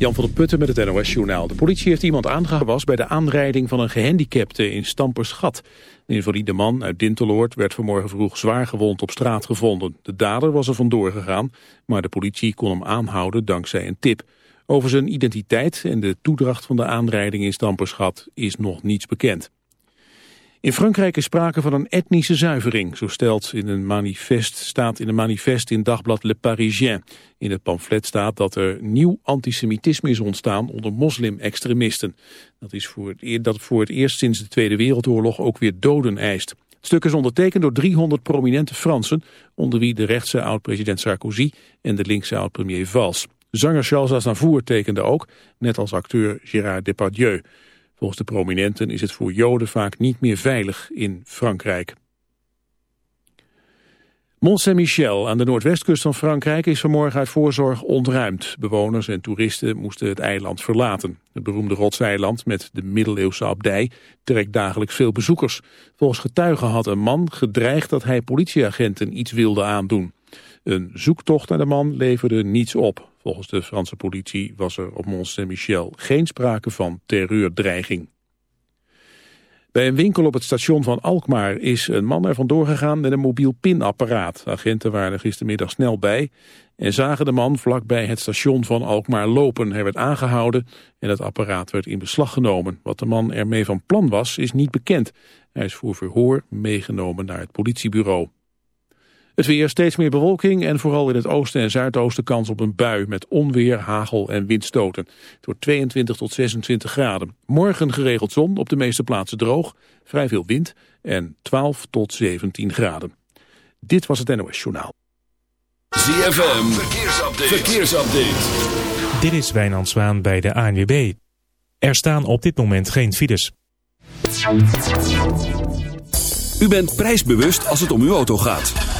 Jan van der Putten met het NOS-journaal. De politie heeft iemand aangehouden bij de aanrijding van een gehandicapte in Stampersgat. Een invalide man uit Dinteloord werd vanmorgen vroeg zwaar gewond op straat gevonden. De dader was er vandoor gegaan, maar de politie kon hem aanhouden dankzij een tip. Over zijn identiteit en de toedracht van de aanrijding in Stampersgat is nog niets bekend. In Frankrijk is sprake van een etnische zuivering, zo stelt in een manifest, staat in een manifest in dagblad Le Parisien. In het pamflet staat dat er nieuw antisemitisme is ontstaan onder moslim-extremisten. Dat is voor het, dat voor het eerst sinds de Tweede Wereldoorlog ook weer doden eist. Het stuk is ondertekend door 300 prominente Fransen, onder wie de rechtse oud-president Sarkozy en de linkse oud-premier Valls. Zanger Charles Aznavour tekende ook, net als acteur Gérard Depardieu. Volgens de prominenten is het voor Joden vaak niet meer veilig in Frankrijk. Mont Saint-Michel aan de noordwestkust van Frankrijk is vanmorgen uit voorzorg ontruimd. Bewoners en toeristen moesten het eiland verlaten. Het beroemde rotseiland met de middeleeuwse abdij trekt dagelijks veel bezoekers. Volgens getuigen had een man gedreigd dat hij politieagenten iets wilde aandoen. Een zoektocht naar de man leverde niets op. Volgens de Franse politie was er op Mont Saint-Michel geen sprake van terreurdreiging. Bij een winkel op het station van Alkmaar is een man er vandoor gegaan met een mobiel pinapparaat. Agenten waren er gistermiddag snel bij en zagen de man vlakbij het station van Alkmaar lopen. Hij werd aangehouden en het apparaat werd in beslag genomen. Wat de man ermee van plan was, is niet bekend. Hij is voor verhoor meegenomen naar het politiebureau. Het weer steeds meer bewolking en vooral in het oosten en zuidoosten kans op een bui met onweer, hagel en windstoten. Het wordt 22 tot 26 graden. Morgen geregeld zon, op de meeste plaatsen droog, vrij veel wind en 12 tot 17 graden. Dit was het NOS Journaal. ZFM, verkeersupdate. verkeersupdate. Dit is Wijnand Zwaan bij de ANWB. Er staan op dit moment geen files. U bent prijsbewust als het om uw auto gaat.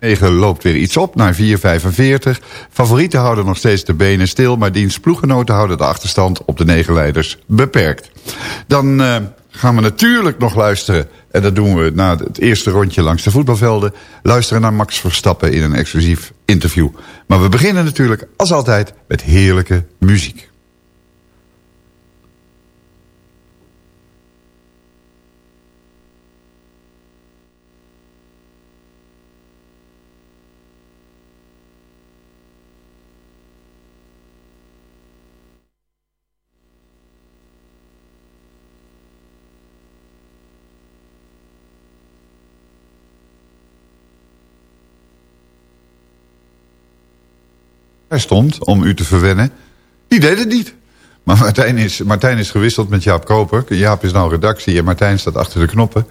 9 loopt weer iets op naar 4,45. Favorieten houden nog steeds de benen stil... maar dienst ploeggenoten houden de achterstand op de negen leiders beperkt. Dan uh, gaan we natuurlijk nog luisteren... en dat doen we na het eerste rondje langs de voetbalvelden... luisteren naar Max Verstappen in een exclusief interview. Maar we beginnen natuurlijk als altijd met heerlijke muziek. Hij stond om u te verwennen. Die deed het niet. Maar Martijn is, Martijn is gewisseld met Jaap Koper. Jaap is nou redactie en Martijn staat achter de knoppen.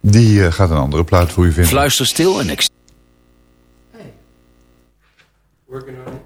Die uh, gaat een andere plaat voor u vinden. Fluister stil en ik... Hey. Working on it.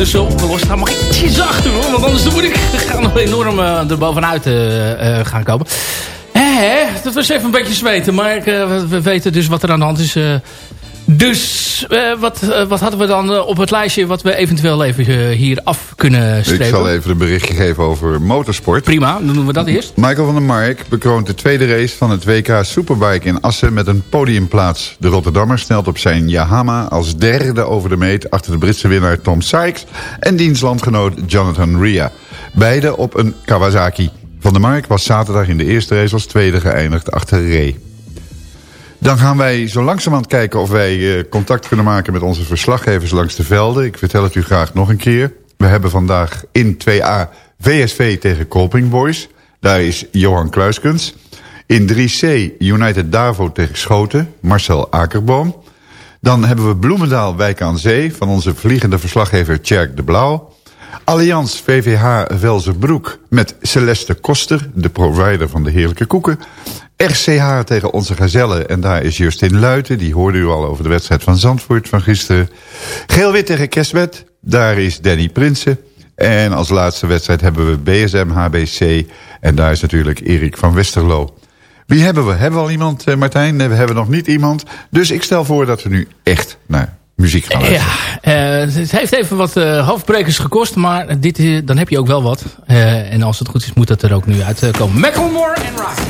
Dus opgelost. Nou mag ik iets achter hoor, want anders moet ik gaan enorm uh, er bovenuit uh, gaan komen. Hè, dat was even een beetje zweten, maar we weten dus wat er aan de hand is. Dus uh, wat, uh, wat hadden we dan uh, op het lijstje wat we eventueel even hier af kunnen strepen? Ik zal even een berichtje geven over motorsport. Prima, dan doen we dat eerst. Michael van der Mark bekroont de tweede race van het WK Superbike in Assen met een podiumplaats. De Rotterdammer snelt op zijn Yahama als derde over de meet achter de Britse winnaar Tom Sykes en diens landgenoot Jonathan Ria. Beide op een Kawasaki. Van der Mark was zaterdag in de eerste race als tweede geëindigd achter Ray. Dan gaan wij zo langzamerhand kijken of wij uh, contact kunnen maken met onze verslaggevers langs de velden. Ik vertel het u graag nog een keer. We hebben vandaag in 2A VSV tegen Colping Boys. Daar is Johan Kluiskens. In 3C United Davo tegen Schoten, Marcel Akerboom. Dan hebben we Bloemendaal Wijk aan Zee van onze vliegende verslaggever Tjerk de Blauw. Allianz VVH Velzerbroek met Celeste Koster, de provider van de heerlijke koeken. RCH tegen onze gazellen. En daar is Justin Luiten. Die hoorde u al over de wedstrijd van Zandvoort van gisteren. Geel-wit tegen Kesmet. Daar is Danny Prinsen. En als laatste wedstrijd hebben we BSM HBC. En daar is natuurlijk Erik van Westerlo. Wie hebben we? Hebben we al iemand, eh, Martijn? Nee, we hebben nog niet iemand. Dus ik stel voor dat we nu echt naar muziek gaan luisteren. Ja, uh, het heeft even wat uh, hoofdbrekers gekost. Maar dit, dan heb je ook wel wat. En als het goed is, moet dat er ook nu uitkomen. Macklemore en Rocky.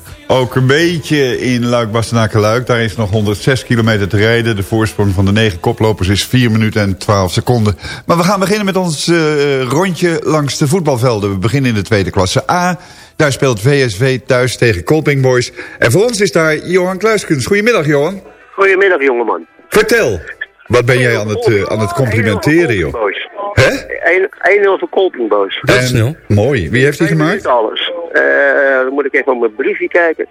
Ook een beetje in luik bastenaken luik Daar is nog 106 kilometer te rijden. De voorsprong van de negen koplopers is 4 minuten en 12 seconden. Maar we gaan beginnen met ons eh, rondje langs de voetbalvelden. We beginnen in de tweede klasse A. Daar speelt VSV thuis tegen Kolping Boys. En voor ons is daar Johan Kluiskens. Goedemiddag, Johan. Goedemiddag, jongeman. Vertel. Wat ben jij aan het, eh, aan het complimenteren, joh? Hè? 1-0 voor Kolpingboos. Dat is snel. Mooi. Wie heeft die gemaakt? alles. Eh, dan moet ik even op mijn briefje kijken.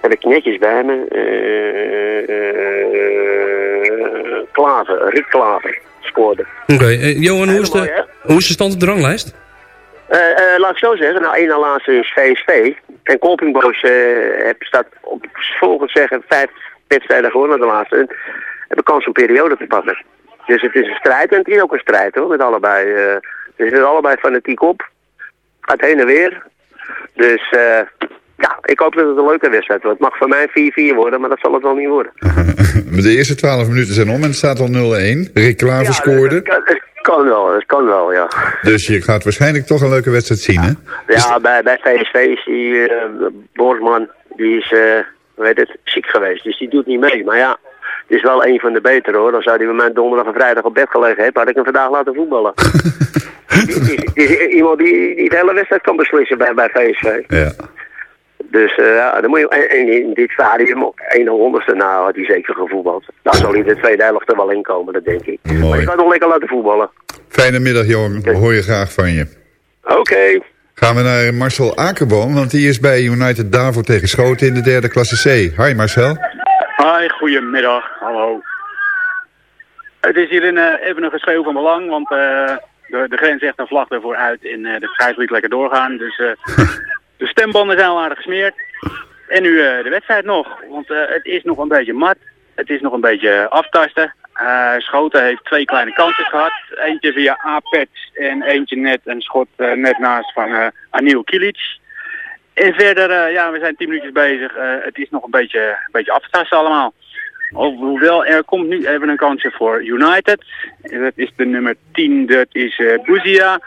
Heb ik netjes bij me. Eh, eh, Klaver, Rick Klaver scoorde. Oké, eh, Johan, hoe is, mooi, de, hoe is de stand op de ranglijst? Eh, eh, laat ik zo zeggen, nou, één na laatste is VSV. En Kolpingboos eh, staat op volgens zeggen vijf wedstrijden gewonnen de laatste. En hebben kans om periode te pakken. Dus het is een strijd en het is ook een strijd hoor, met allebei. eh ze zitten allebei fanatiek op. Gaat heen en weer. Dus eh, ja, ik hoop dat het een leuke wedstrijd wordt. Het mag voor mij 4-4 worden, maar dat zal het wel niet worden. De eerste 12 minuten zijn om en het staat al 0-1. Rick Klaver Ja, scoorde. Het kan, wel, het kan wel, ja. Dus je gaat waarschijnlijk toch een leuke wedstrijd zien, hè? Ja, bij, bij VSV is die Borsman, die is, hoe heet het, ziek geweest. Dus die doet niet mee. Maar ja, het is wel een van de betere hoor. Dan zou hij bij mij donderdag en vrijdag op bed gelegen hebben, had ik hem vandaag laten voetballen. die, die, die- iemand die, die de hele wedstrijd kan beslissen bij, bij VSV. Ja. Dus eh, ja, dan moet je en, en in dit stadium, 1 honderdste, nou had hij zeker gevoetbald. Daar zal hij de tweede helft er wel in komen, dat denk ik. Maar je kan nog lekker laten voetballen. Fijne middag, Johan. We horen graag van je. Oké. Gaan we naar Marcel Akerboom, want die is bij United Davo tegen Schoten in de derde klasse C. Hi Marcel. Hi, goedemiddag. Hallo. Het is hier een, eh, even een geschreeuw van belang, want eh, de, de grens zegt een vlag ervoor uit en eh, de scheids liet lekker doorgaan. Dus de stembanden zijn al aardig gesmeerd. En nu de wedstrijd nog, want het is nog een beetje mat. Het is nog een beetje aftasten. Schoten heeft twee kleine kansjes gehad. Eentje via Apex en eentje net een schot net naast van Anil Kilic. En verder, eh, ja, we zijn tien minuutjes bezig. Eh, het is nog een beetje, een beetje aftasten allemaal. Ho- Hoewel, er komt nu even een kansje voor United. Dat is de nummer 10, dat is Bouzia.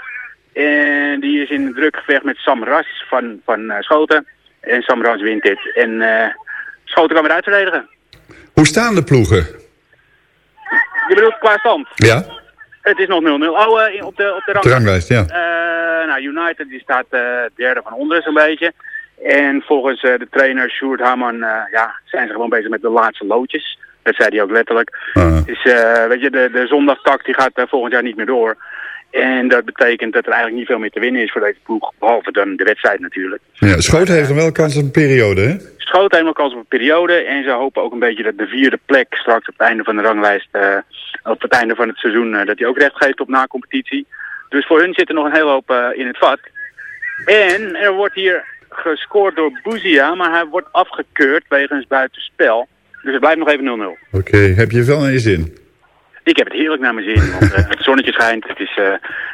En die is in een druk gevecht met Sam Ras van, van eh, Schoten. En Sam Ras wint dit. En eh, Schoten kan weer uitverdedigen. Hoe staan de ploegen? Je bedoelt qua stand? Ja, Het is nog 0-0. Oh, eh, op de, op de op de ranglijst. ranglijst, ja. Eh, nou, United die staat eh, derde van onderen zo'n beetje. En volgens de trainer Sjoerd Haman ja, zijn ze gewoon bezig met de laatste loodjes. Dat zei hij ook letterlijk. Ah. Dus weet je, de, de zondagtak die gaat volgend jaar niet meer door. En dat betekent dat er eigenlijk niet veel meer te winnen is voor deze ploeg. Behalve dan de wedstrijd natuurlijk. ja. Schoten heeft nog wel kans op een periode, hè? Schoot helemaal kans op een periode. En ze hopen ook een beetje dat de vierde plek straks op het einde van de ranglijst, eh, op het einde van het seizoen, eh, dat die ook recht geeft op na-competitie. Dus voor hun zit er nog een hele hoop eh, in het vat. En er wordt hier gescoord door Bouzia, maar hij wordt afgekeurd wegens buitenspel. Dus het blijft nog even 0-0. Oké, heb je wel naar je zin? Ik heb het heerlijk naar mijn zin, want eh, het zonnetje schijnt. Het is, eh,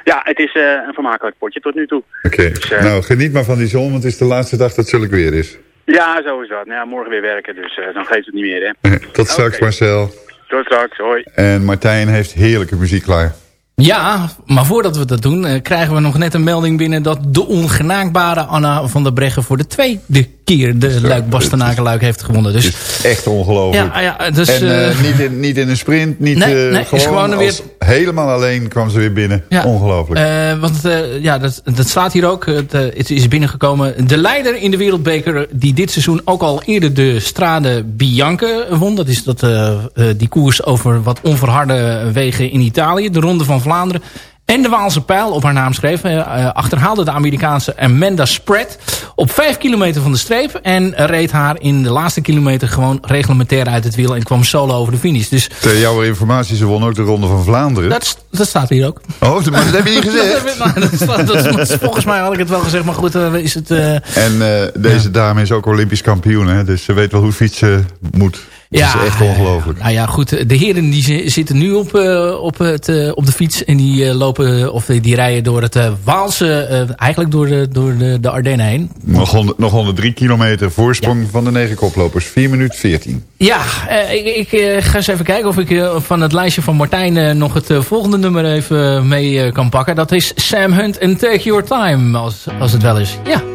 ja, het is eh, een vermakelijk potje tot nu toe. Oké, Dus, eh, nou geniet maar van die zon, want het is de laatste dag dat zulk weer is. Ja, zo is dat. Nou, ja, morgen weer werken, dus eh, dan geeft het niet meer, hè. Tot straks Marcel. Tot straks, hoi. En Martijn heeft heerlijke muziek klaar. Ja, maar voordat we dat doen, eh, krijgen we nog net een melding binnen dat de ongenaakbare Anna van der Breggen voor de tweede keer de Luik Bastenakenluik heeft gewonnen. Dus Echt ongelooflijk. Ja, ja, dus, en eh, eh, niet, in, niet in een sprint, niet Nee, eh, nee, gewoon, gewoon weer- helemaal alleen kwam ze weer binnen. Ja. Ongelooflijk. Want ja, dat, dat staat hier ook. Het, het is binnengekomen. De leider in de wereldbeker die dit seizoen ook al eerder de Strade Bianche won. Dat is dat, die koers over wat onverharde wegen in Italië. De Ronde van Vlaanderen. En de Waalse pijl op haar naam schreef. Uh, achterhaalde de Amerikaanse Amanda Spread op 5 kilometer van de streep. En reed haar in de laatste kilometer gewoon reglementair uit het wiel. En kwam solo over de finish. Dus, Ter jouw informatie, ze won ook de Ronde van Vlaanderen. Dat, dat staat hier ook. Oh, maar dat heb je niet gezegd. dat, dat, dat, volgens mij had ik het wel gezegd. Maar goed, uh, is het... Uh, en deze ja. dame is ook Olympisch kampioen. Hè? Dus ze weet wel hoe fietsen moet. Dat ja, is echt ongelooflijk. Nou ja, goed. De heren die zitten nu op, uh, op, het, uh, op de fiets. En die lopen, of die rijden door het Waalse, eigenlijk door, de, door de, de Ardennen heen. Nog, 100, nog 103 kilometer voorsprong ja. van de negen koplopers. 4 minuten 14. Ja, ik, ik ga eens even kijken of ik van het lijstje van Martijn nog het volgende nummer even mee kan pakken. Dat is Sam Hunt en Take Your Time, als, als het wel is. Ja.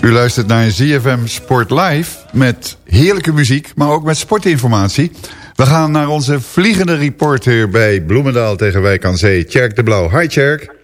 U luistert naar ZFM Sport Live met heerlijke muziek, maar ook met sportinformatie. We gaan naar onze vliegende reporter bij Bloemendaal tegen Wijk aan Zee, Tjerk de Blauw. Hi Tjerk.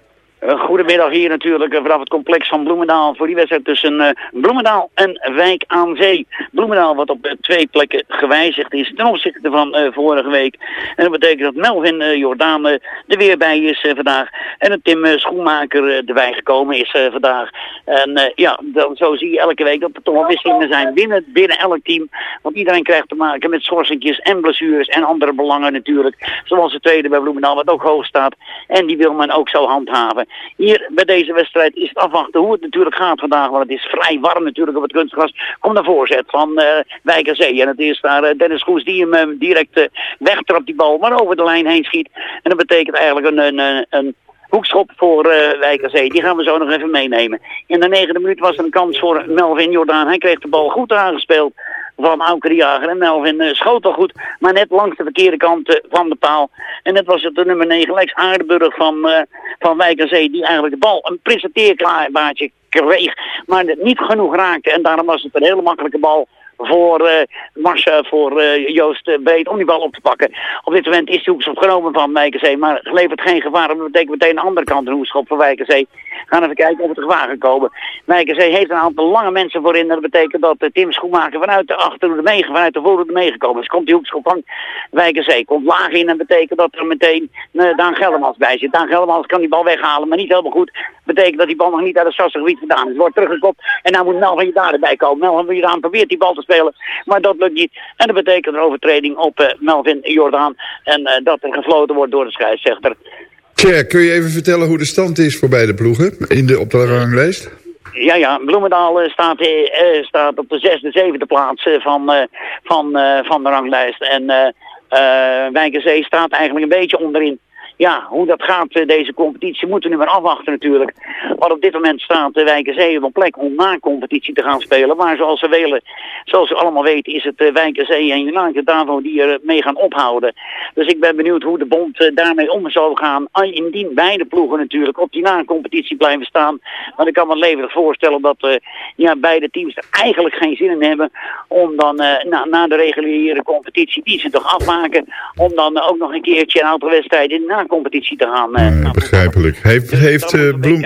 Goedemiddag hier natuurlijk eh, vanaf het complex van Bloemendaal voor die wedstrijd tussen uh, Bloemendaal en Wijk aan Zee. Bloemendaal wat op uh, twee plekken gewijzigd is ten opzichte van vorige week. En dat betekent dat Melvin Jordaan er weer bij is vandaag. En dat Tim Schoenmaker erbij gekomen is vandaag. En ja, dan, zo zie je elke week dat er toch wel wisselingen zijn binnen, binnen elk team. Want iedereen krijgt te maken met schorsingjes en blessures en andere belangen natuurlijk. Zoals de tweede bij Bloemendaal wat ook hoog staat. En die wil men ook zo handhaven. Hier bij deze wedstrijd is het afwachten hoe het natuurlijk gaat vandaag. Want het is vrij warm natuurlijk op het kunstgras. Komt naar voorzet van uh, Wijk Zee. En het is daar uh, Dennis Goes die hem uh, direct wegtrapt die bal. Maar over de lijn heen schiet. En dat betekent eigenlijk een, een, een hoekschop voor uh, Wijkerzee. Die gaan we zo nog even meenemen. In de negende minuut was er een kans voor Melvin Jordaan. Hij kreeg de bal goed aangespeeld van Auker Jager. En Melvin uh, schoot al goed, maar net langs de verkeerde kant uh, van de paal. En net was het de nummer 9, Lex Aardenburg van, uh, van Wijk en Zee, die eigenlijk de bal een presenteerklaarbaartje kreeg, maar niet genoeg raakte. En daarom was het een hele makkelijke bal voor, eh Marcia, voor eh, Joost eh, Breed om die bal op te pakken. Op dit moment is de hoekschop genomen van Wijkenzee, maar levert geen gevaar. Dat betekent meteen de andere kant een hoekschop voor Wijkenzee. Gaan even kijken of het gevaar gaat komen. Wijkenzee heeft een aantal lange mensen voorin. Dat betekent dat eh, Tim Schoenmaker vanuit de achterhoede mee, vanuit de voorhoede meegekomen is. Komt die hoekschop van Wijkenzee. Komt laag in en betekent dat er meteen eh, Daan Geldermans bij zit. Daan Geldermans kan die bal weghalen, maar niet helemaal goed. Betekent dat die bal nog niet uit het Sassengebied vandaan is. Wordt teruggekopt en dan moet Melvin Jordaan erbij komen. Melvin Jordaan probeert die bal te spelen, maar dat lukt niet. En dat betekent een overtreding op eh, Melvin Jordaan. En dat er gefloten wordt door de scheidsrechter. Tja, kun je even vertellen hoe de stand is voor beide ploegen in de, op de ranglijst? Ja, ja, Bloemendaal eh, staat, eh, eh, staat op de zesde, zevende plaats van, van, van de ranglijst. En Wijkenzee staat eigenlijk een beetje onderin. Ja, hoe dat gaat, eh, deze competitie, moeten we nu maar afwachten natuurlijk. Maar op dit moment staat de Wijkenzee op een plek om na competitie te gaan spelen. Maar zoals we, willen, zoals we allemaal weten is het uh, Wijkenzee en United Davo die er mee gaan ophouden. Dus ik ben benieuwd hoe de bond eh, daarmee om zal gaan. Ah, Indien beide ploegen natuurlijk op die na-competitie blijven staan. Want ik kan me levendig voorstellen dat eh, ja, beide teams er eigenlijk geen zin in hebben om dan eh, na, de reguliere competitie die ze toch afmaken, om dan ook nog een keertje een aantal wedstrijden in na-competitie te gaan. eh, begrijpelijk. Heeft, heeft, dan eh, Bloem,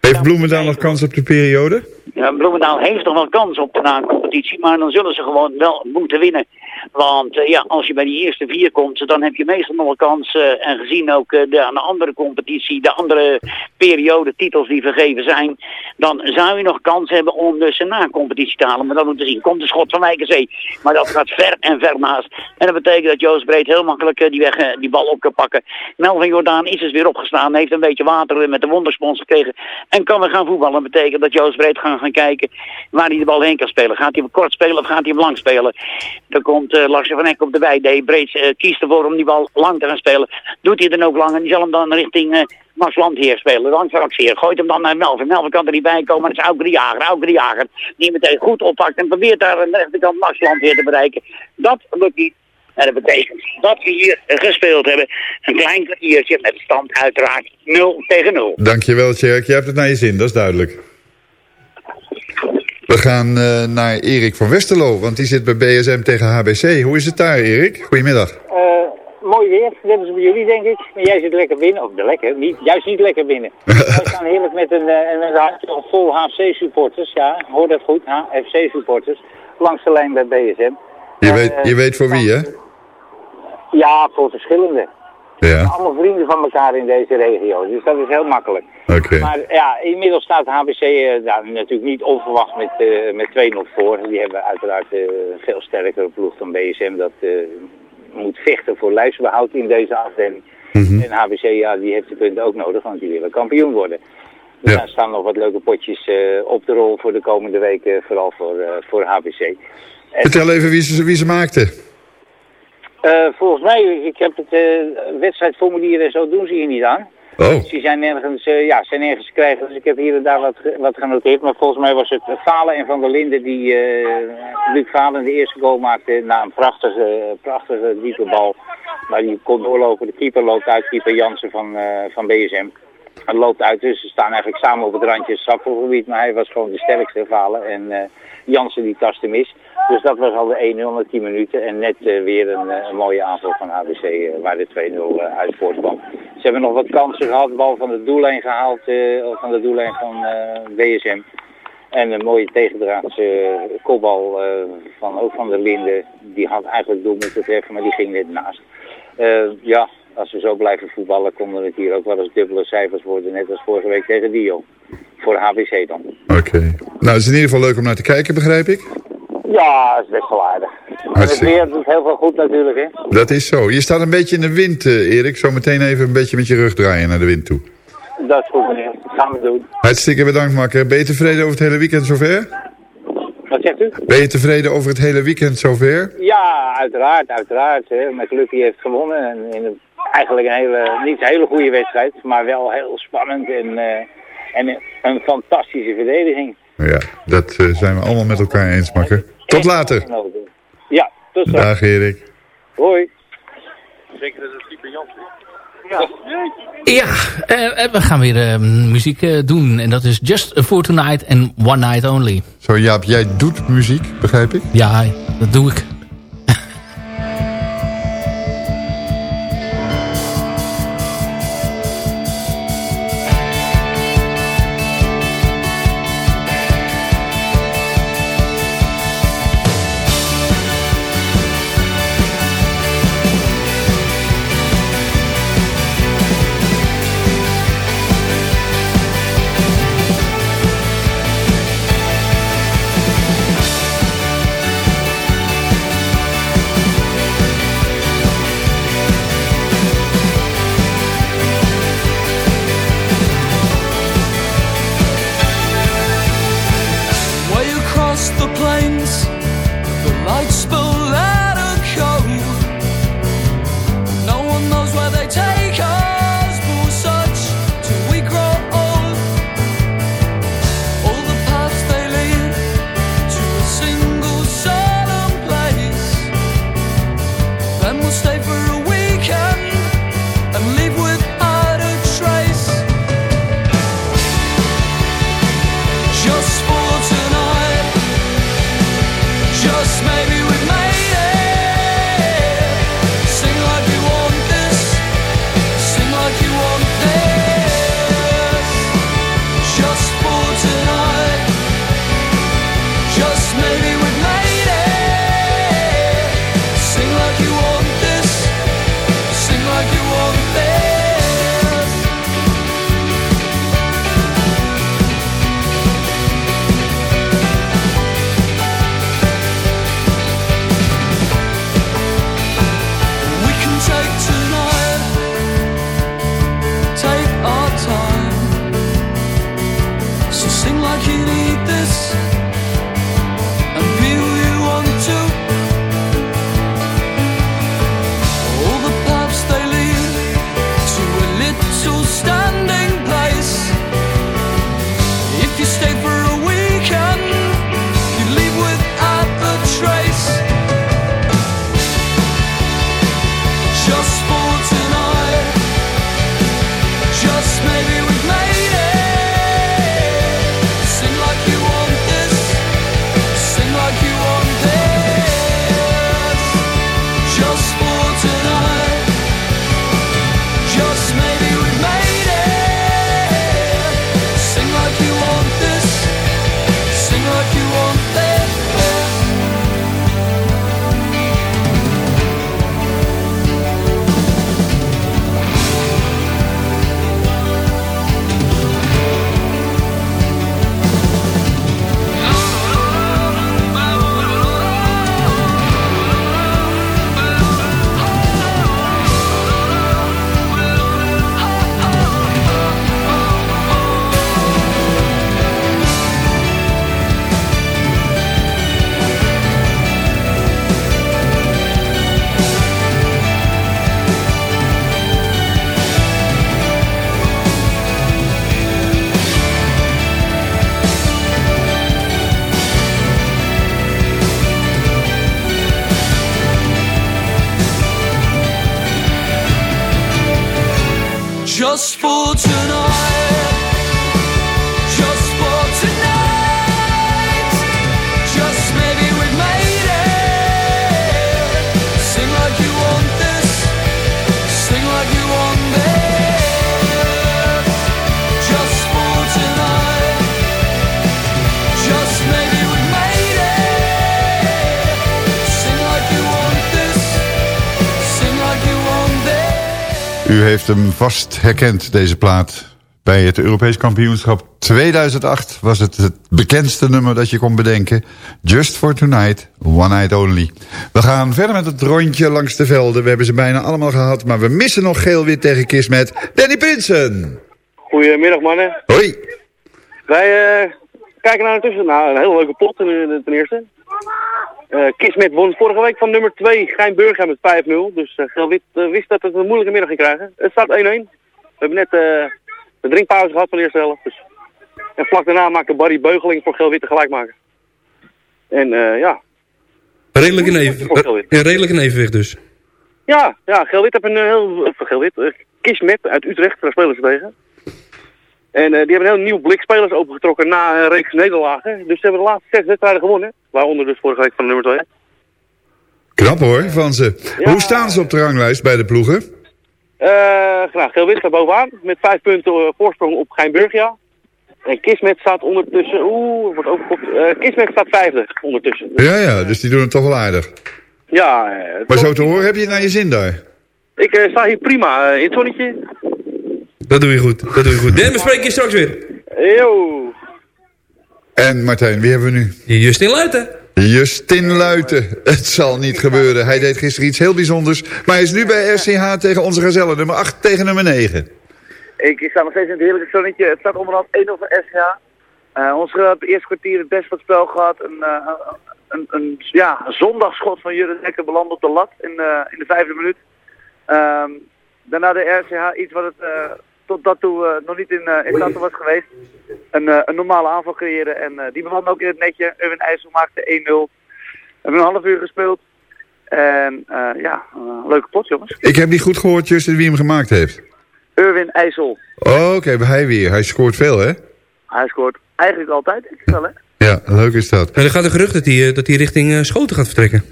heeft Bloemendaal nog kans op de periode? ja, Bloemendaal heeft nog wel kans op de na-competitie, maar dan zullen ze gewoon wel moeten winnen. Want eh, ja, als je bij die eerste vier komt, dan heb je meestal nog wel kans. en gezien ook eh, de, aan de andere competitie, de andere periode titels die vergeven zijn, dan zou je nog kans hebben om dus een na-competitie te halen. Maar dat moeten we zien. Komt de schot van Wijkenzee. Maar dat gaat ver en ver naast. En dat betekent dat Joost Breed heel makkelijk eh, die, weg, die bal op kan pakken. Melvin Jordaan is dus weer opgestaan. Heeft een beetje water met de wonderspons gekregen. En kan weer gaan voetballen. Dat betekent dat Joost Breed gaan gaan kijken waar hij de bal heen kan spelen. Gaat hij hem kort spelen of gaat hij hem lang spelen? Dan komt uh, Lars van Eck op de weide. Breed eh, kiest ervoor om die bal lang te gaan spelen. Doet hij dan ook lang en die zal hem dan richting... eh Max Landheer spelen, langs Axeer. Gooit hem dan naar Melvin. Melvin kan er niet bij komen. Dat is de Jager. Auke de Jager. Die meteen goed oppakt en probeert daar aan de rechterkant Max Landheer te bereiken. Dat lukt niet. En dat betekent dat we hier eh, gespeeld hebben. Een klein kwartiertje met stand uiteraard 0 tegen 0. Dankjewel, Tjerk. Je hebt het naar je zin, dat is duidelijk. We gaan eh, naar Erik van Westerlo, want die zit bij BSM tegen HBC. Hoe is het daar, Erik? Goedemiddag. Eh, mooi weer, net als bij jullie denk ik. Maar jij zit lekker binnen, of lekker, niet, juist niet lekker binnen. Wij staan heerlijk met een, eh, met een hartje vol HFC-supporters, ja, hoor dat goed, HFC-supporters, langs de lijn bij BSM. Je, weet, je weet voor wie, hè? Ja, voor verschillende. Ja. Allemaal vrienden van elkaar in deze regio, dus dat is heel makkelijk. Oké. Maar ja, inmiddels staat HBC eh, nou, natuurlijk niet onverwacht met, eh, met 2-0 voor. Die hebben uiteraard eh, een veel sterkere ploeg dan BSM. Dat eh, moet vechten voor lijfsbehoud in deze afdeling. En HBC, ja, die heeft de punten ook nodig, want die willen kampioen worden. Dus daar staan nog wat leuke potjes eh, op de rol voor de komende weken, vooral voor, eh, voor HBC. En, Vertel even wie ze, wie ze maakten. Eh, volgens mij, ik heb het eh, wedstrijdformulier en zo doen ze hier niet aan. Oh. Die zijn nergens, eh, ja, zijn nergens te krijgen. Dus ik heb hier en daar wat, wat genoteerd. Maar volgens mij was het Falen en Van der Linden die Luc Falen de eerste goal maakte na een prachtige, prachtige diepe bal. Maar die kon doorlopen. De keeper loopt uit, keeper Jansen van, van BSM. Hij loopt uit, dus ze staan eigenlijk samen op het randje strafgebied. Maar hij was gewoon de sterkste Falen. En eh, Jansen die tastte mis. Dus dat was al de 1-0 na 10 minuten. En net eh, weer een, eh, een mooie aanval van eh, waar de 2-0 eh, uit voortkwam. Ze hebben nog wat kansen gehad. Bal van de doellijn gehaald. eh, van de doellijn van BSM. En een mooie tegendraadse kopbal van, ook van de Linde. Die had eigenlijk doel moeten treffen, maar die ging net naast. Ja, als we zo blijven voetballen, konden het hier ook wel eens dubbele cijfers worden. Net als vorige week tegen Dio. Voor HBC dan. Oké. Nou, het is in ieder geval leuk om naar te kijken, begrijp ik. Ja, dat is best wel aardig. Het weer doet heel veel goed natuurlijk, hè. Dat is zo. Je staat een beetje in de wind, eh, Erik. Zo meteen even een beetje met je rug draaien naar de wind toe. Dat is goed, meneer. Dat gaan we doen. Hartstikke bedankt, Makker. Ben je tevreden over het hele weekend zover? Wat zegt u? Ben je tevreden over het hele weekend zover? Ja, uiteraard, uiteraard. Hè. McLucky heeft gewonnen. En in een, eigenlijk een hele, niet een hele goede wedstrijd, maar wel heel spannend en, eh, en een fantastische verdediging. Ja, dat eh, zijn we allemaal met elkaar eens, Makker. Tot later. Ja, tot zo. Dag, Erik. Hoi. Zeker dat het Pieper Jansen Ja, eh, eh, we gaan weer eh, muziek eh, doen. En dat is Just For Tonight and One Night Only. Zo Jaap, jij doet muziek, begrijp ik? Ja, dat doe ik. U heeft hem vast herkend, deze plaat. Bij het Europees kampioenschap 2008 was het het bekendste nummer dat je kon bedenken. Just for Tonight, One Night Only. We gaan verder met het rondje langs de velden. We hebben ze bijna allemaal gehad, maar we missen nog geel-wit tegen Kis met Danny Prinsen. Goedemiddag mannen. Hoi. Wij eh, kijken naar tussen. Nou, een hele leuke pot ten, ten eerste. Eh Kismet won vorige week van nummer 2 Geinburger met 5-0. Dus uh, Gelwit eh, wist dat het een moeilijke middag ging krijgen. Het staat 1-1. We hebben net eh een drinkpauze gehad van de eerste helft. Dus. En vlak daarna maakte Barry Beugeling voor Gelwit de gelijkmaker. En eh, ja, Redelijk in, even, eh, redelijk in evenwicht dus. Ja, ja, Gelwit heeft een eh, heel... Gelwit, eh, Kismet uit Utrecht, daar spelen ze tegen. En eh, die hebben een heel nieuw blik spelers opengetrokken na een reeks nederlagen. Dus ze hebben de laatste zes wedstrijden gewonnen. Waaronder dus vorige week van nummer 2. Knap hoor, van ze. Hoe staan ze op de ranglijst bij de ploegen? Eh graag, Geel-Wit staat bovenaan met vijf punten eh, voorsprong op Geinburgia. En Kismet staat ondertussen, oeh, wordt overkopt. Eh Kismet staat vijfde ondertussen. Ja, ja, dus die doen het toch wel aardig. Ja, Maar zo te horen heb je het naar je zin daar. ik sta hier prima in het zonnetje. Dat doe je goed, dat doe je goed. Dan bespreek je straks weer. Yo. En Martijn, wie hebben we nu? Justin Luiten. Justin Luiten. Het zal niet gebeuren. Hij deed gisteren iets heel bijzonders. Maar hij is nu bij RCH tegen onze gazelle. Nummer 8 tegen nummer 9. Ik, ik sta nog steeds in het heerlijke zonnetje. Het staat onderhand 1-0 voor SCH. Uh, ons hebben het eerste kwartier het best het spel gehad. Een, uh, een, een, ja, een zondagschot van Jurgen Dekker belandde op de lat in, uh, in de vijfde minuut. Um, daarna de RCH iets wat het uh, tot dat toe nog niet in, in staat was geweest. Een, een normale aanval creëren en die belandde ook in het netje. Erwin IJssel maakte 1-0. We hebben een half uur gespeeld. En ja, leuke pot jongens. Ik heb niet goed gehoord Justin wie hem gemaakt heeft. Erwin IJssel. Oh, oké, okay, hij weer. Hij scoort veel, hè? Hij scoort eigenlijk altijd, denk ik wel, hè? Ja, leuk is dat. En er gaat een gerucht dat hij, dat hij richting uh, Schoten gaat vertrekken.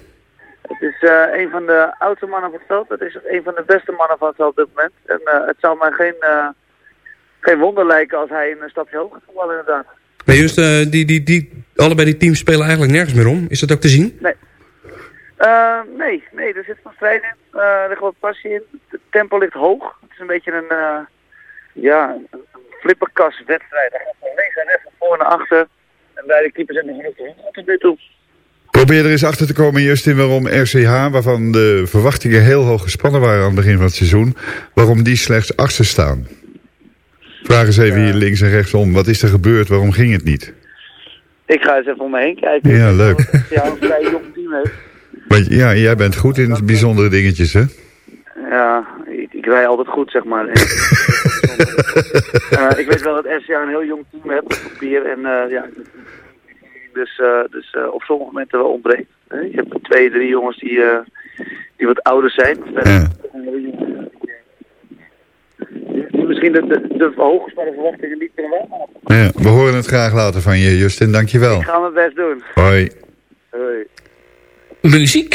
Het is uh, een van de oudste mannen van het veld. Het is een van de beste mannen van het veld op dit moment. En uh, het zou mij geen, geen wonder lijken als hij een stapje hoger gaat voetballen, inderdaad. Maar juist, die, die, die, allebei die teams spelen eigenlijk nergens meer om. Is dat ook te zien? Nee. nee, nee, er zit van strijd in. er ligt wat passie in. Het tempo ligt hoog. Het is een beetje een, ja, een flipperkastwedstrijd. Hij gaat van links en rechts, van voor naar achter. En beide keepers hebben genoeg te doen tot nu toe. Probeer er eens achter te komen, Justin, waarom RCH, waarvan de verwachtingen heel hoog gespannen waren aan het begin van het seizoen, waarom die slechts achter staan. Vraag eens even ja. hier links en rechts om. Wat is er gebeurd? Waarom ging het niet? Ik ga eens even om me heen kijken. Ja, leuk. Ja, een vrij jong team heeft. Ja, jij bent goed in bijzondere dingetjes, hè? Ja, ik, ik rij altijd goed, zeg maar. uh, ik weet wel dat RCA een heel jong team heeft op papier. En uh, ja, dus, uh, dus op sommige momenten wel ontbreekt. Je hebt twee, drie jongens die, die wat ouder zijn. Ja. Die misschien de, de, de hooggespannen verwachtingen niet kunnen waarmaken. Ja, we horen het graag later van je, Justin. Dankjewel. Ik ga mijn best doen. Hoi. Hoi. Muziek.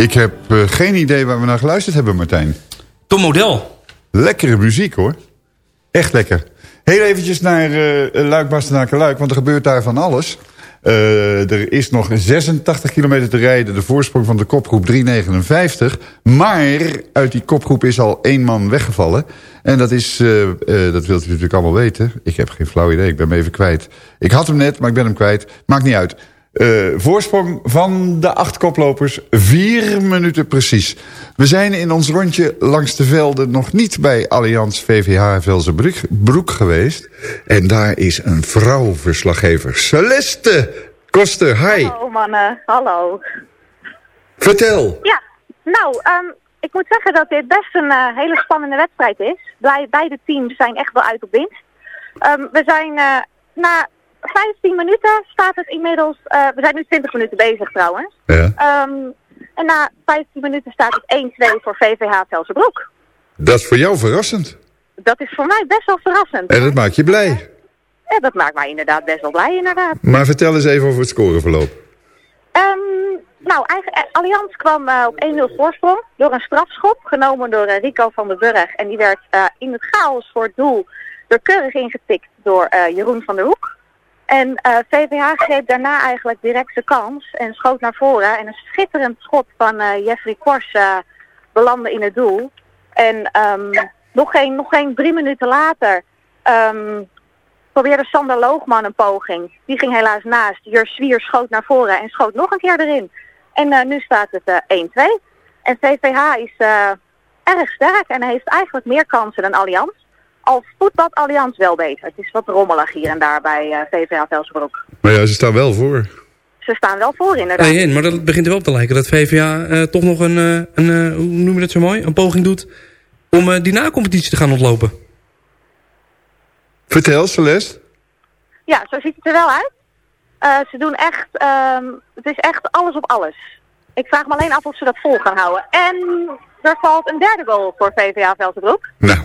Ik heb eh, geen idee waar we naar geluisterd hebben, Martijn. Tom Model. Lekkere muziek, hoor. Echt lekker. Heel eventjes naar uh, Luik, Bastenaken, Luik, want er gebeurt daar van alles. Eh, er is nog 86 kilometer te rijden, de voorsprong van de kopgroep 359. Maar uit die kopgroep is al één man weggevallen. En dat is, dat wilt u natuurlijk allemaal weten. Ik heb geen flauw idee, ik ben hem even kwijt. Ik had hem net, maar ik ben hem kwijt. Maakt niet uit. Eh, voorsprong van de acht koplopers, vier minuten precies. We zijn in ons rondje langs de velden nog niet bij Allianz VVH Velzenbroek Broek geweest. En daar is een vrouwverslaggever, Celeste Koster. Hi, Hallo mannen, hallo. vertel. Ja, nou, ehm, ik moet zeggen dat dit best een eh, hele spannende wedstrijd is. Beide teams zijn echt wel uit op winst. Ehm, we zijn eh, na 15 minuten staat het inmiddels, eh, we zijn nu 20 minuten bezig trouwens. Ja. Ehm, en na 15 minuten staat het 1-2 voor VVH Velsenbroek. Dat is voor jou verrassend. Dat is voor mij best wel verrassend. En dat maakt je blij. Ja, dat maakt mij inderdaad best wel blij inderdaad. Maar vertel eens even over het scoreverloop. Ehm, nou, eigenlijk, eh, Allianz kwam eh, op 1-0 voorsprong door een strafschop, genomen door Rico van den Burg. En die werd in het chaos voor het doel er keurig ingetikt door Jeroen van der Hoek. En eh, VVH greep daarna eigenlijk direct zijn kans en schoot naar voren. En een schitterend schot van eh, Jeffrey Kors eh, belandde in het doel. En ehm, nog, geen, nog geen drie minuten later ehm, probeerde Sander Loogman een poging. Die ging helaas naast. Jur Zwier schoot naar voren en schoot nog een keer erin. En nu staat het eh 1-2. En VVH is erg sterk en heeft eigenlijk meer kansen dan Allianz. Al voetbalt Allianz wel beter. Het is wat rommelig hier en daar bij eh, VVH Velsbroek. Maar ja, ze staan wel voor. Ze staan wel voor inderdaad. Hen, maar dat begint er wel op te lijken dat VVA eh, toch nog een, eh, een eh, hoe noem je dat zo mooi, een poging doet om eh, die na-competitie te gaan ontlopen. Vertel, Celeste. Ja, zo ziet het er wel uit. Eh, ze doen echt, ehm, het is echt alles op alles. Ik vraag me alleen af of ze dat vol gaan houden. En er valt een derde goal voor VVA Velsenbroek. Nou.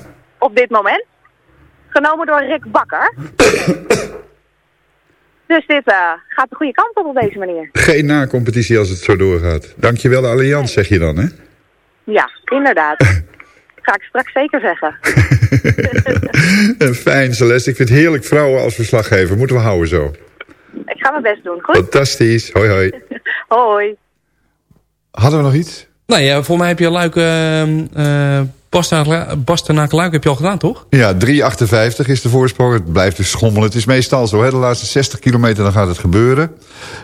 Op dit moment. Genomen door Rick Bakker. Dus dit eh, gaat de goede kant op op deze manier. Geen na-competitie als het zo doorgaat. Dankjewel de Allianz, zeg je dan, hè? Ja, inderdaad. Ga ik straks zeker zeggen. Fijn, Celeste. Ik vind het heerlijk vrouwen als verslaggever. Moeten we houden zo. Ik ga mijn best doen. Goed? Fantastisch. Hoi, hoi. Hoi. Hadden we nog iets? Nee, uh, voor mij heb je Luik... Uh, Bastenaak Luik heb je al gedaan, toch? Ja, 3,58 is de voorsprong. Het blijft dus schommelen. Het is meestal zo, hè? de laatste 60 kilometer dan gaat het gebeuren.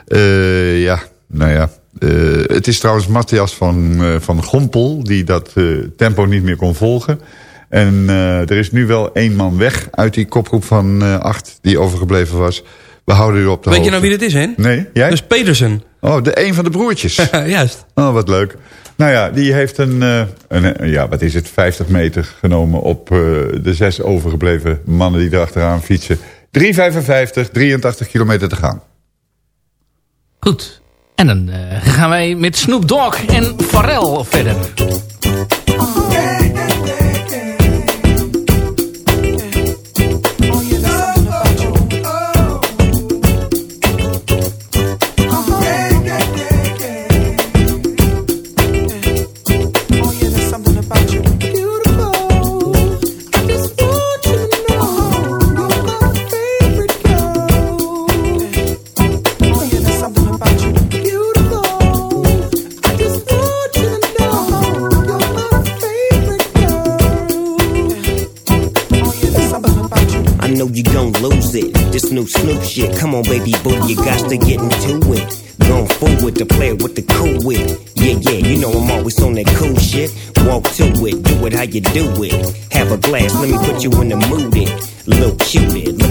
Uh, ja, nou ja. Uh, het is trouwens Matthias van, uh, van Gompel die dat tempo niet meer kon volgen. En er is nu wel één man weg uit die kopgroep van acht die overgebleven was. We houden u op de Weet hoogte. je nou wie dat is, hè? Nee, jij? Dat is Pedersen. Oh, de een van de broertjes. Juist. Oh, wat leuk. Nou ja, die heeft een, uh, een, ja, wat is het, 50 meter genomen op uh, de zes overgebleven mannen die erachteraan fietsen. 3,55, 83 kilometer te gaan. Goed. En dan uh, gaan wij met Snoop Dogg en Pharrell verder. Got to get into it. Going forward to play with the cool wit. Yeah, yeah, you know I'm always on that cool shit. Walk to it, do it how you do it. Have a glass, let me put you in the mood. It. Little looking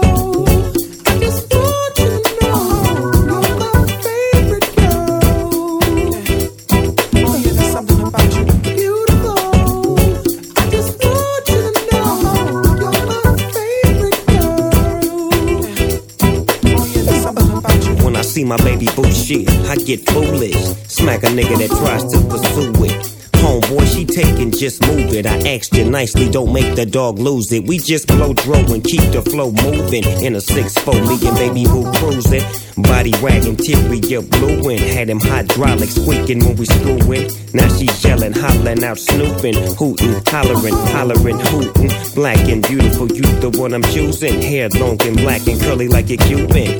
See my baby boo shit, I get foolish. Smack a nigga that tries to pursue it. Homeboy, she taking, just move it. I asked you nicely, don't make the dog lose it. We just blow dro and keep the flow moving. In a 6-4, me and baby boo cruising. Body wagging, interior blueing. Had him hydraulics squeaking when we screwing. Now she yelling, hollering out, snooping, hooting, hollering, hollering, hooting. Black and beautiful, you the one I'm choosing. Hair long and black and curly like a Cuban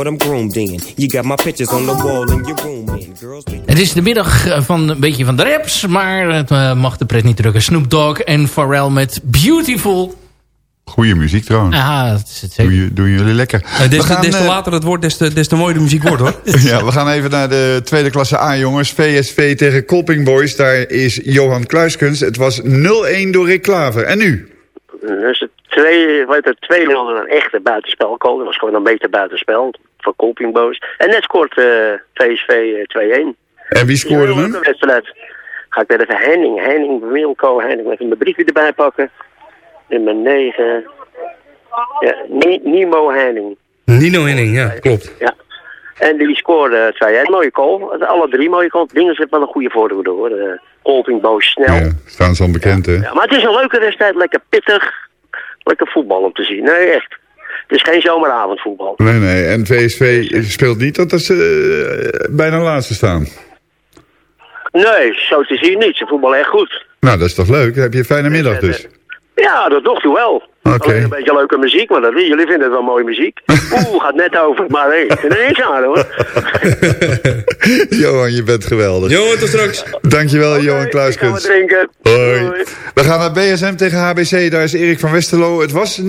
What I'm groomed in. You got my pictures on the wall in your room. In. Girls be Het is de middag eh, van een beetje van de raps, maar het uh, mag de pret niet drukken. Snoop Dogg en Pharrell met Beautiful. Goeie muziek trouwens. Ja, dat is het zeker. Doe, doen jullie lekker. Uh, des, gaan, des te later het wordt, des te, des te mooier de muziek wordt hoor. ja, we gaan even naar de tweede klasse A jongens. VSV tegen Colping Boys. Daar is Johan Kluiskens. Het was 0-1 door Rick Klaver. En nu? Dus het twee, wat er 2 0 een echte buitenspel komen. Dat was gewoon een beter buitenspel voor Colping Boys. En net scoort VSV uh, 2-1. En wie scoorde hem? Wedstrijd. Ga ik weer even Henning, Henning, Wilco, Henning. Even mijn briefje erbij pakken. Nummer 9. Ja, Nimo Henning. Nino Henning, ja, klopt. Ja. En die scoorde 2-1. Mooie goal. Alle drie mooie goals. Dingen zit wel een goede voordoen hoor. Uh, Kolpingboos snel. Ja, staan ze al bekend, hè? Ja, maar het is een leuke wedstrijd, lekker pittig. Lekker voetbal om te zien. Nee, echt. Het is geen zomeravondvoetbal. Nee, nee. En VSV speelt niet omdat ze eh, bijna laatste staan. Nee, zo te zien niet. Ze voetballen echt goed. Nou, dat is toch leuk? Dan heb je een fijne middag dus. Ja, dat nog toe wel. Oké. Alleen een beetje leuke muziek, maar dat, jullie vinden het wel mooie muziek. Oeh, gaat net over, maar nee, ik vind er niks aan hoor. Johan, je bent geweldig. Johan, tot straks. Dankjewel, Johan Gaan we Kluiskens. drinken. Hoi. We gaan naar BSM tegen HBC. Daar is Erik van Westerlo. Het was 0-2.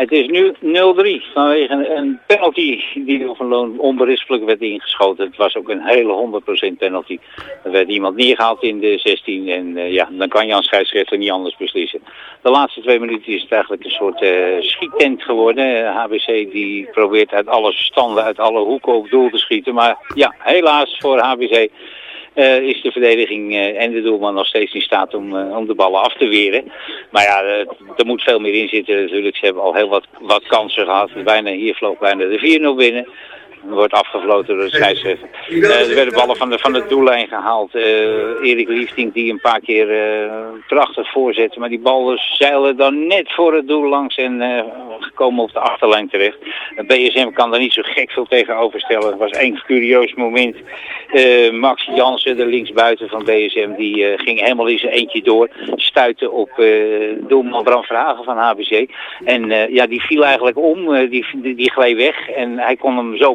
Het is nu 0-3 vanwege een- penalty die door Van Loon onberispelijk werd ingeschoten. Het was ook een hele 100% penalty. Er werd iemand neergehaald in de 16 en eh, ja, dan kan je als scheidsrechter niet anders beslissen. De laatste twee minuten is het eigenlijk een soort eh schiettent geworden. Eh, HBC die probeert uit alle standen, uit alle hoeken op doel te schieten. Maar ja, helaas voor HBC eh, is de verdediging eh, en de doelman nog steeds in staat om, eh, om de ballen af te weren. Maar ja, er moet veel meer in zitten natuurlijk. Ze hebben al heel wat, wat kansen gehad. Bijna, hier vloog bijna de 4-0 binnen. Wordt afgefloten door de scheidsrechter. Eh, er werden ballen van de, van de doellijn gehaald. Eh, Erik Liefding die een paar keer eh, prachtig voorzette. Maar die ballen zeilen dan net voor het doel langs en gekomen op de achterlijn terecht. BSM kan daar niet zo gek veel tegenover stellen. Het was één curieus moment. Max Jansen, de linksbuiten van BSM, die ging helemaal in zijn eentje door. Stuitte op doelman Bram Verhagen van HBC. En ja, die viel eigenlijk om. die, die, die gleed weg en hij kon hem zo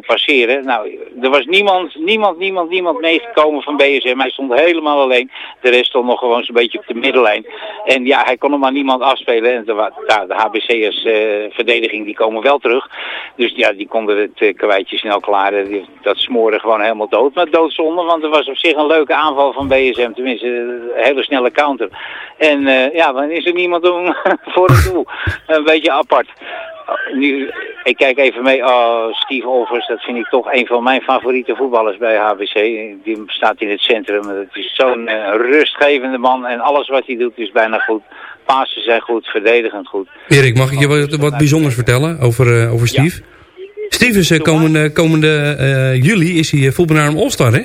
Nou, er was niemand, niemand, niemand, niemand meegekomen van BSM. Hij stond helemaal alleen. De rest stond nog gewoon zo'n beetje op de middenlijn. En ja, hij kon hem maar niemand afspelen. En de, ja, de HBC'ers eh verdediging, die komen wel terug. Dus ja, die konden het eh, kwijtje snel klaren. Die- dat smoorde gewoon helemaal dood. Maar doodzonde, want er was op zich een leuke aanval van BSM. Tenminste, een hele snelle counter. En eh, ja, dan is er niemand om, voor het doel. Een beetje apart. Nu, ik kijk even mee. Oh, Steve Olvers, dat vind ik toch een van mijn favoriete voetballers bij HBC. Die staat in het centrum. Het is zo'n eh, rustgevende man. En alles wat hij doet is bijna goed. Pasen zijn goed, verdedigend goed. Erik, mag ik je wat, wat bijzonders vertellen over, eh, over Steve? Steve is eh, komende, komende juli is hij voetballer een All-Star, hè?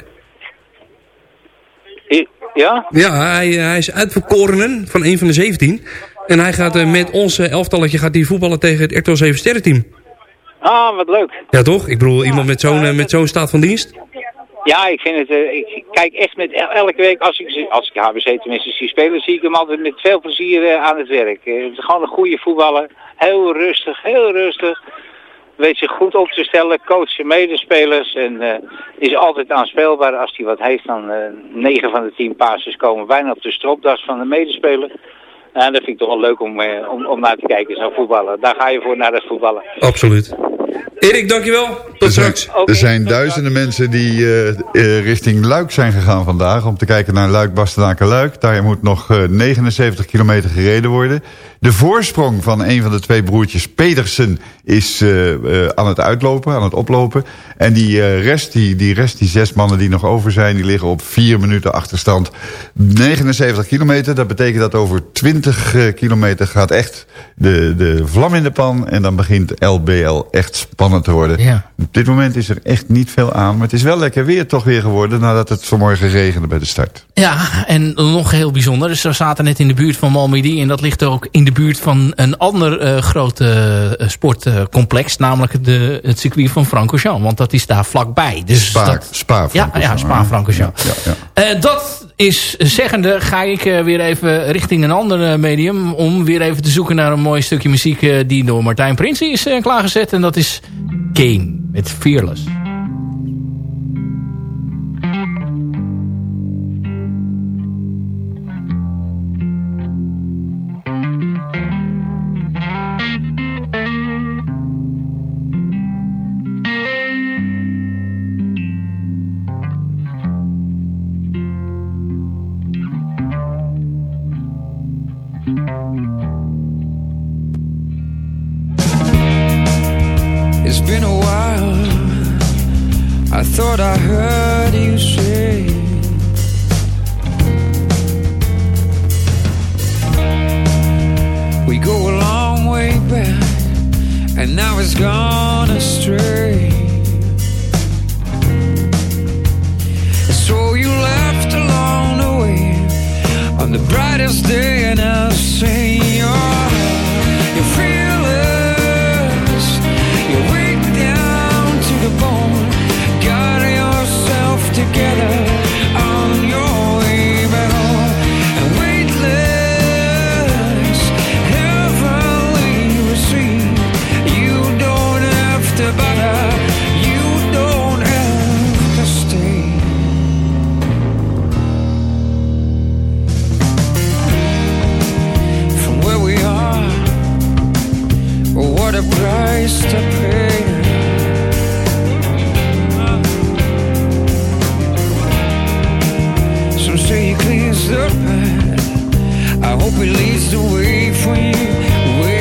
Ja? Ja, hij, hij is uitverkorenen van een van de 17. En hij gaat eh, met ons eh, elftalletje gaat hij voetballen tegen het RTL 7 sterrenteam. Ah, wat leuk. Ja toch? Ik bedoel, iemand met zo'n eh, met zo'n staat van dienst. Ja, ik vind het. ik kijk echt met el- elke week als ik als ik HBC tenminste zie spelen, zie ik hem altijd met veel plezier aan het werk. Het is gewoon een goede voetballer, heel rustig, heel rustig. Weet zich goed op te stellen, coacht zijn medespelers en is altijd aanspeelbaar. Als hij wat heeft, dan 9 van de 10 passes komen bijna op de stropdas van de medespeler. En dat vind ik toch wel leuk om, eh, om, om naar te kijken, zo'n voetballen. Daar ga je voor naar het voetballen. Absoluut. Erik, dankjewel. Tot straks. Er zijn duizenden mensen die eh, eh, richting Luik zijn gegaan vandaag... om te kijken naar Luik, Bastenaken, Luik. Daar moet nog eh, 79 kilometer gereden worden. De voorsprong van een van de twee broertjes Pedersen is eh, eh, aan het uitlopen, aan het oplopen. En die, eh, rest, die, die rest, die zes mannen die nog over zijn... die liggen op vier minuten achterstand. 79 kilometer, dat betekent dat over 20 eh, kilometer gaat echt de, de vlam in de pan... en dan begint LBL echt spannend te worden. Ja. Op dit moment is er echt niet veel aan. Maar het is wel lekker weer toch weer geworden... nadat het vanmorgen regende bij de start. Ja, en nog heel bijzonder. Dus we zaten net in de buurt van Malmedy. En dat ligt ook in de buurt van een ander eh groot eh, sportcomplex. namelijk de, het circuit van Francorchamps. Want dat is daar vlakbij. Dus Spa, dat, Spa ja, ja, Spa-Francorchamps. Ja, ja. Dat is zeggende ga ik eh, weer even richting een ander medium... om weer even te zoeken naar een mooi stukje muziek... die door Martijn Prins is klaargezet. En dat is Kane met Fearless. Some he cleans the path. I hope it leads the way for you.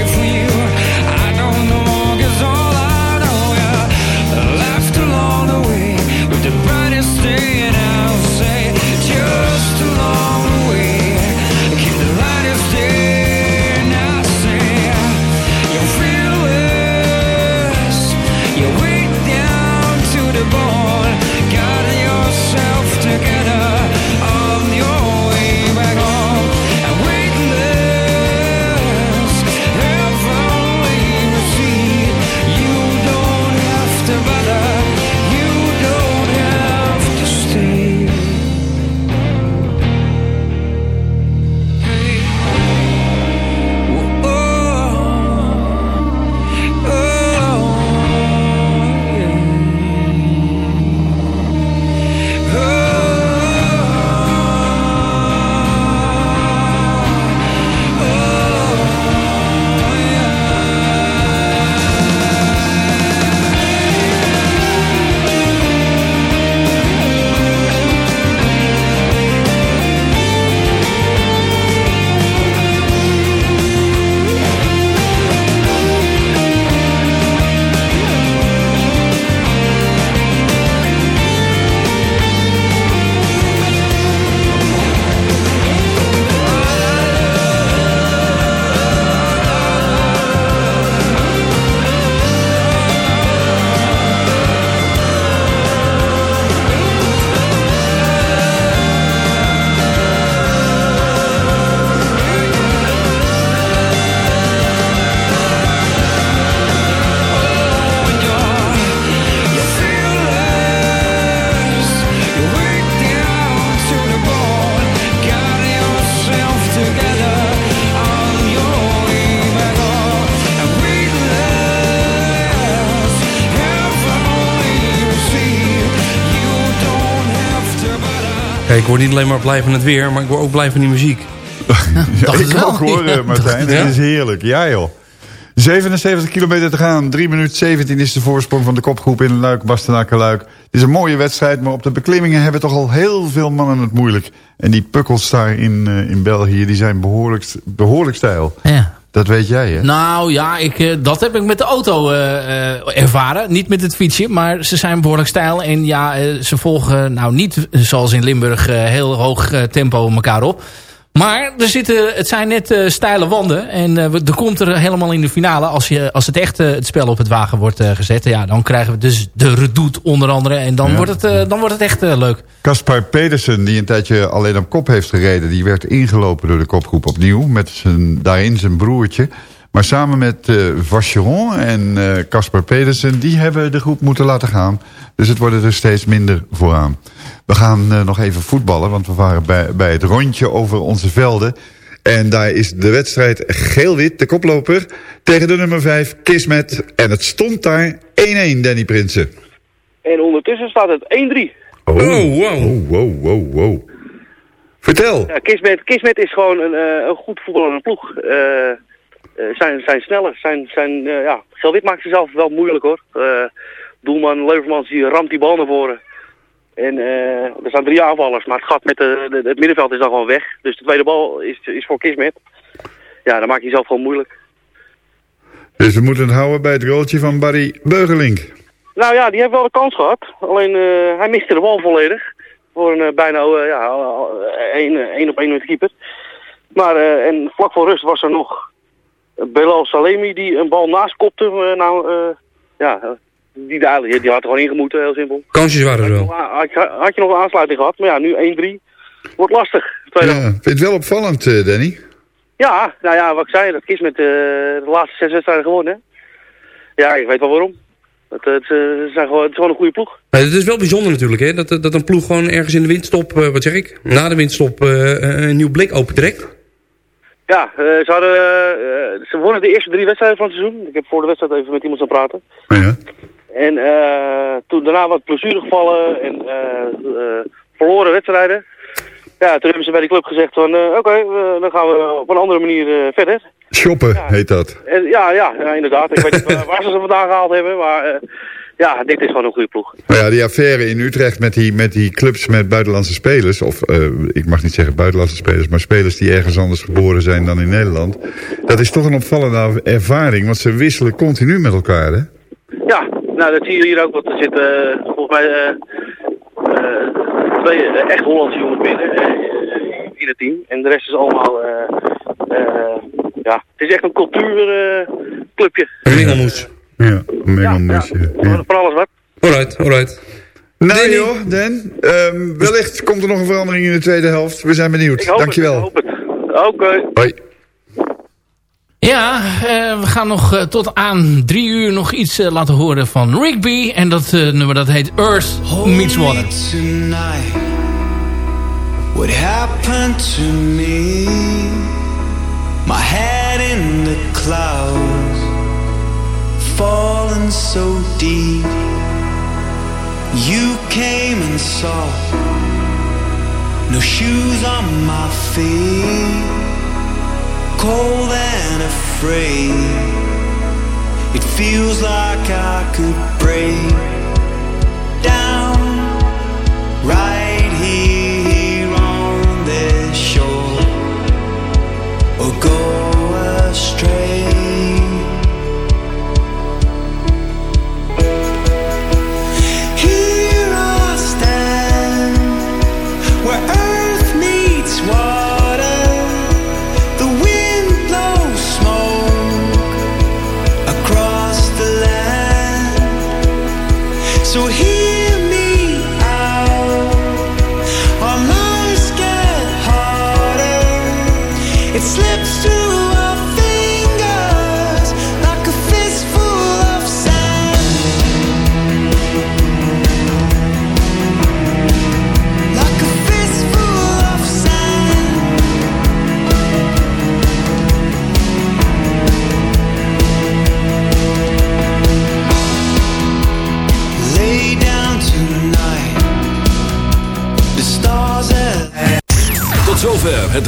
Kijk, ik word niet alleen maar blij van het weer, maar ik word ook blij van die muziek. Ja, ik ook hoor, eh, Martijn. Het is heerlijk. Ja, joh. 77 kilometer te gaan. 3 minuten 17 is de voorsprong van de kopgroep in Luik, Bastenaken, Luik. Het is een mooie wedstrijd, maar op de beklimmingen hebben toch al heel veel mannen het moeilijk. En die pukkels daar in, eh, in België, die zijn behoorlijk, behoorlijk stijl. Ja. Dat weet jij, hè? Nou ja, ik, eh, dat heb ik met de auto eh, eh, ervaren. Niet met het fietsje, maar ze zijn behoorlijk stijl. En ja, ze volgen nou niet zoals in Limburg heel hoog tempo elkaar op. Maar er zitten, het zijn net eh, steile wanden. En eh, er komt er helemaal in de finale, als, je, als het echt het spel op het wagen wordt eh, gezet. Ja, dan krijgen we dus de redoute onder andere. En dan, Ja. wordt, het, dan wordt het echt leuk. Kaspar Pedersen, die een tijdje alleen op kop heeft gereden... die werd ingelopen door de kopgroep opnieuw... met zijn, daarin zijn broertje. Maar samen met eh Vacheron en Caspar Pedersen... die hebben de groep moeten laten gaan. Dus het worden er steeds minder vooraan. We gaan eh, nog even voetballen, want we waren bij, bij het rondje over onze velden. En daar is de wedstrijd geel-wit, de koploper... tegen de nummer 5, Kismet. En het stond daar 1-1, Danny Prinsen. En ondertussen staat het 1-3. Oh, wow. Oh, wow, wow, wow. Vertel. Ja, Kismet, Kismet is gewoon een, eh, een goed voetballende ploeg. Eh, eh, zijn, zijn sneller. Zijn, zijn, eh, ja, Geel-Wit maakt zichzelf wel moeilijk hoor. Doelman Leuvermans die ramt die bal naar voren. En eh, er staan drie aanvallers, maar het gat met de, de- het middenveld is dan gewoon weg. Dus de tweede bal is, is voor Kismet. Ja, dan maak je jezelf gewoon moeilijk. Dus we moeten het houden bij het goaltje van Barry Beugelink. Nou ja, die heeft wel de kans gehad. Alleen eh, hij miste de bal volledig. Voor een eh, bijna ja, één, één op één met de keeper. Maar en vlak voor rust was er nog Belal Salemi die een bal naast kopte. nou, ja, eh, die, die, die had er gewoon ingemoeten, heel simpel. Kansjes waren er wel. Had je, had je nog een aansluiting gehad, maar ja, nu 1-3. wordt lastig. Tweede Ja, vind je het wel opvallend, eh, Danny? Ja, nou ja, wat ik zei, dat kies met eh, de laatste zes wedstrijden gewonnen. Ja, ik weet wel waarom. Het, het, eh, het zijn gewoon, het is gewoon een goede ploeg. Maar het is wel bijzonder natuurlijk, hè? Dat, dat een ploeg gewoon ergens in de windstop, eh, wat zeg ik, na de windstop eh, eh, een nieuw blik opentrekt. Ja, eh, ze, hadden, eh, ze wonnen de eerste drie wedstrijden van het seizoen. Ik heb voor de wedstrijd even met iemand gaan praten. En eh, toen daarna wat blessuregevallen en eh, eh, verloren wedstrijden. Ja, toen hebben ze bij die club gezegd van, oké, dan gaan we op een andere manier verder. Shoppen heet dat. En, ja, ja, ja, inderdaad. Ik weet niet waar- ze ze vandaan gehaald hebben, maar ja, dit is gewoon een goede ploeg. Maar ja, die affaire in Utrecht met die, met die clubs met buitenlandse spelers... of ik mag niet zeggen buitenlandse spelers... maar spelers die ergens anders geboren zijn dan in Nederland... dat is toch een opvallende ervaring, want ze wisselen continu met elkaar, hè? Ja, nou dat zie je hier ook, want er zitten eh, volgens mij eh, eh, twee echt Hollandse jongens binnen in het team. En de rest is allemaal, eh, eh, ja, het is echt een cultuurclubje. Een mengelmoes. Ja, een mengelmoesje. Ja, Voor alles wat. Alright, alright. Nou joh, Dan, ehm, wellicht komt er nog een verandering in de tweede helft. We zijn benieuwd. Ik hoop Dankjewel. het, ik hoop het. Oké. Hoi. Ja, eh, we gaan nog eh, tot aan drie uur nog iets eh, laten horen van Rigby. En dat nummer dat heet Earth Meets Water. what happened to me my head in the clouds falling so deep you came and saw no shoes on my feet cold and afraid. It feels like I could break down right here on this shore or go